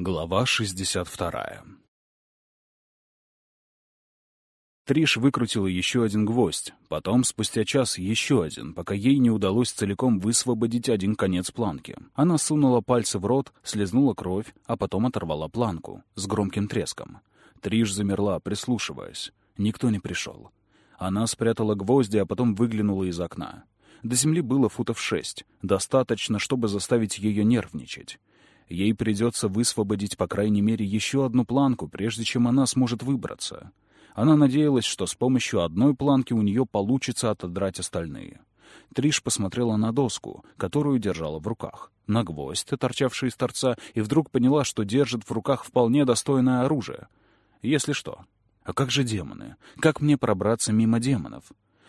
Глава 62 Триш выкрутила еще один гвоздь, потом, спустя час, еще один, пока ей не удалось целиком высвободить один конец планки. Она сунула пальцы в рот, слезнула кровь, а потом оторвала планку с громким треском. Триш замерла, прислушиваясь. Никто не пришел. Она спрятала гвозди, а потом выглянула из окна. До земли было футов шесть, достаточно, чтобы заставить ее нервничать. Ей придется высвободить, по крайней мере, еще одну планку, прежде чем она сможет выбраться. Она надеялась, что с помощью одной планки у нее получится отодрать остальные. Триш посмотрела на доску, которую держала в руках, на гвоздь, торчавший из торца, и вдруг поняла, что держит в руках вполне достойное оружие. Если что. А как же демоны? Как мне пробраться мимо демонов?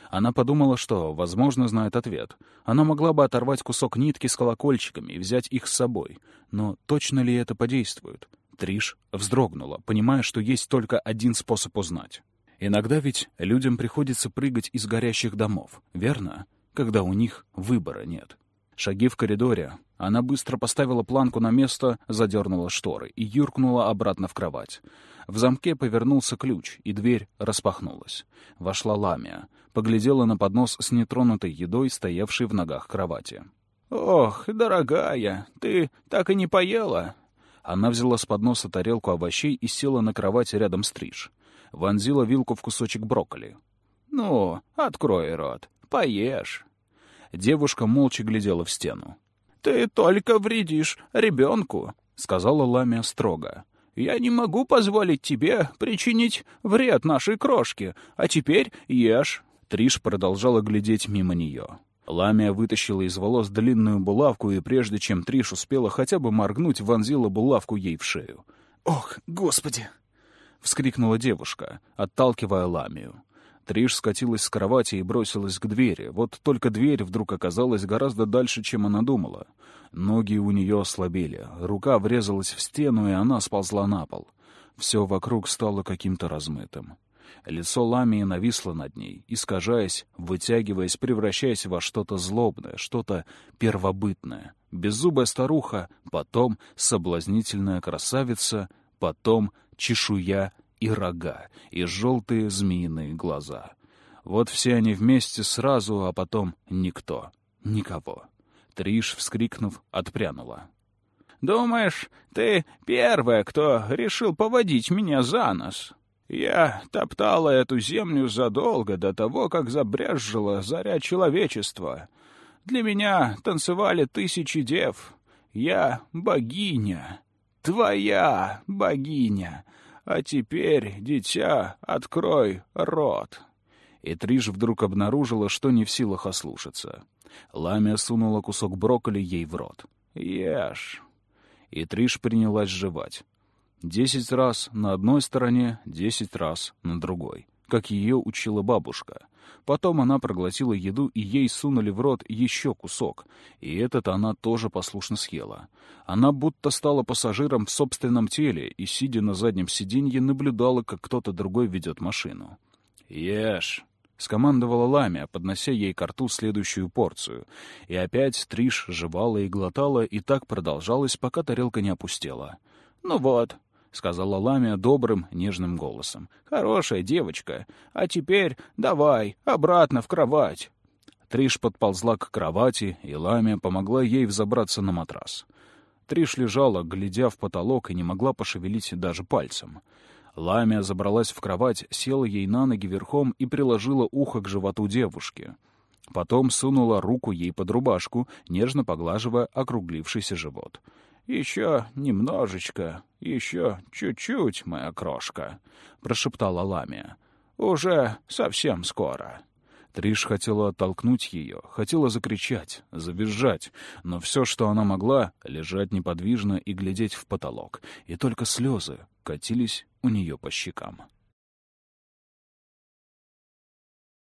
Она подумала, что, возможно, знает ответ. Она могла бы оторвать кусок нитки с колокольчиками и взять их с собой. Но точно ли это подействует? Триш вздрогнула, понимая, что есть только один способ узнать. Иногда ведь людям приходится прыгать из горящих домов, верно? Когда у них выбора нет. Шаги в коридоре. Она быстро поставила планку на место, задернула шторы и юркнула обратно в кровать. В замке повернулся ключ, и дверь распахнулась. Вошла Ламия, поглядела на поднос с нетронутой едой, стоявшей в ногах кровати. «Ох, дорогая, ты так и не поела?» Она взяла с подноса тарелку овощей и села на кровать рядом с Триш. Вонзила вилку в кусочек брокколи. «Ну, открой рот, поешь». Девушка молча глядела в стену. «Ты только вредишь ребенку», — сказала Ламия строго. Я не могу позволить тебе причинить вред нашей крошке, а теперь ешь». Триш продолжала глядеть мимо нее. Ламия вытащила из волос длинную булавку, и прежде чем Триш успела хотя бы моргнуть, вонзила булавку ей в шею. «Ох, господи!» — вскрикнула девушка, отталкивая Ламию. Триш скатилась с кровати и бросилась к двери. Вот только дверь вдруг оказалась гораздо дальше, чем она думала. Ноги у нее ослабели, рука врезалась в стену, и она сползла на пол. Все вокруг стало каким-то размытым. Лицо Ламии нависло над ней, искажаясь, вытягиваясь, превращаясь во что-то злобное, что-то первобытное. Беззубая старуха, потом соблазнительная красавица, потом чешуя и рога, и желтые змеиные глаза. Вот все они вместе сразу, а потом никто, никого. Триш, вскрикнув, отпрянула. «Думаешь, ты первая, кто решил поводить меня за нос? Я топтала эту землю задолго до того, как забрезжила заря человечества. Для меня танцевали тысячи дев. Я богиня, твоя богиня, а теперь, дитя, открой рот». И Триш вдруг обнаружила, что не в силах ослушаться. Ламия сунула кусок брокколи ей в рот. «Ешь». И Триш принялась жевать. Десять раз на одной стороне, десять раз на другой, как ее учила бабушка. Потом она проглотила еду, и ей сунули в рот еще кусок, и этот она тоже послушно съела. Она будто стала пассажиром в собственном теле и, сидя на заднем сиденье, наблюдала, как кто-то другой ведет машину. «Ешь!» — скомандовала Ламия, поднося ей к рту следующую порцию. И опять Триш жевала и глотала, и так продолжалось, пока тарелка не опустела. «Ну вот», — сказала Ламия добрым, нежным голосом. «Хорошая девочка. А теперь давай, обратно в кровать». Триш подползла к кровати, и Ламия помогла ей взобраться на матрас. Триш лежала, глядя в потолок, и не могла пошевелить даже пальцем. Ламия забралась в кровать, села ей на ноги верхом и приложила ухо к животу девушки. Потом сунула руку ей под рубашку, нежно поглаживая округлившийся живот. «Еще немножечко, еще чуть-чуть, моя крошка», — прошептала Ламия. «Уже совсем скоро». Триш хотела оттолкнуть ее, хотела закричать, завизжать, но все, что она могла, — лежать неподвижно и глядеть в потолок, и только слезы катились у нее по щекам.